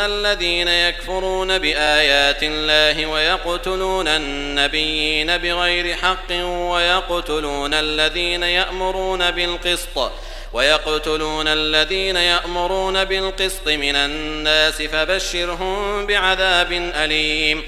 إن الذين يكفرون بآيات الله ويقتلون النبيين بغير حق ويقتلون الذين يأمرون بالقسط ويقتلون الذين يأمرون بالقسط من الناس فبشرهم بعذاب أليم